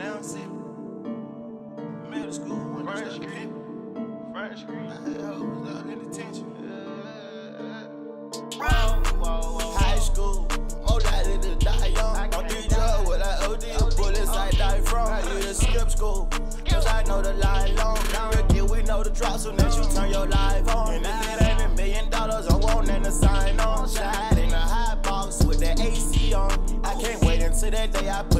down city. Middle school, when Front I started Front Street. I had hoes out in detention. High school, likely to die young. I I'm three die with OD, or bullets I die from. I used to skip school, cause I know the line long. Ricky, we know the drop soon as you turn your life on. And if it ain't a million dollars, I want them to sign on. Slide in a hot box with the AC on. I can't wait until that day I put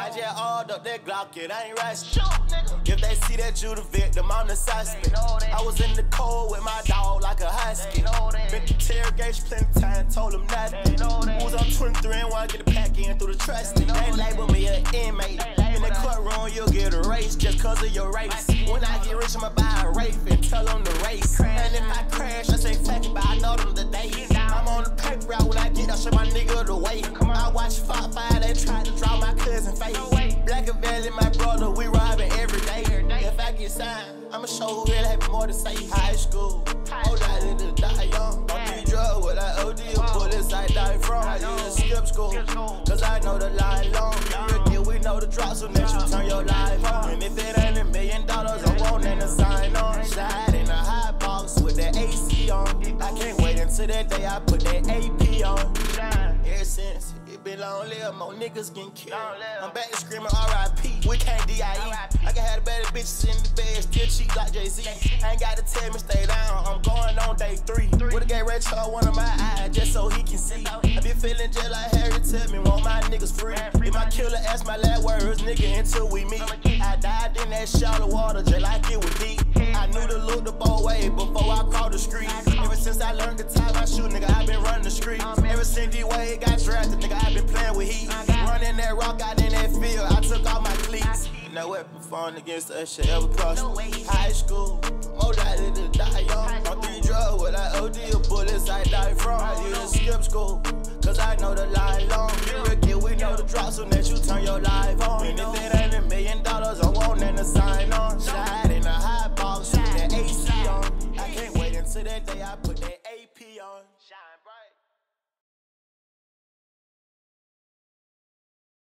I just ordered up that Glock, it ain't nigga. If they see that you the victim, I'm the suspect. I was in the cold with my dog like a husky. They. Been interrogation plenty of time, told them nothing. They. Was on 23 and wanna get a pack in through the trust. They, that. label me an inmate. They In the courtroom, you'll get erased just cause of your race. When I get rich, I'ma buy a Wraith and tell them to race. Nigga the way. I watch Fox 5, they tried to draw my cousin face. Black and Valley, my brother, we robbing every day. If I get signed, I'ma show who really have more to say. High school, oh, likely to die young. Don't be drug with I OD, or bullets I die from. I used to skip school, cause I know the line long. Ricky, we know the drop soon as you turn your life on. And if it ain't a million dollars, I want them to sign on. Slide in a hot box with the AC on. I can't wait until that day I put that AP been more niggas getting killed. I'm back to screaming RIP. We can't DIE. I can have the better bitches in the bed, still cheap like Jay Z. I ain't got to tell me stay down. I'm going on day three. With a gay red chart, one of my eyes, just so he can see. I been feeling just like Harry tell me, want my niggas free. If my killer ask my last words, nigga, until we meet. I died in that shallow water, just like it was deep. I knew to look the both way before I crossed the street. Ever since I learned to tie my shoe, nigga, I been running the street. Ever since D-Wade got drafted, nigga, I been playing with heat. Running that rock out in that field, I took off my cleats. No weapon falling against us shall ever prosper. No way. High school, more likely to die young. On three drugs with I OD or bullets I die from. I used to skip school, cause I know the line long. Ricky, we know the drop soon as you turn your life on. And if it ain't a million dollars, I want them to sign on. Slide in a hot box with the AC on. I can't wait until that day I put that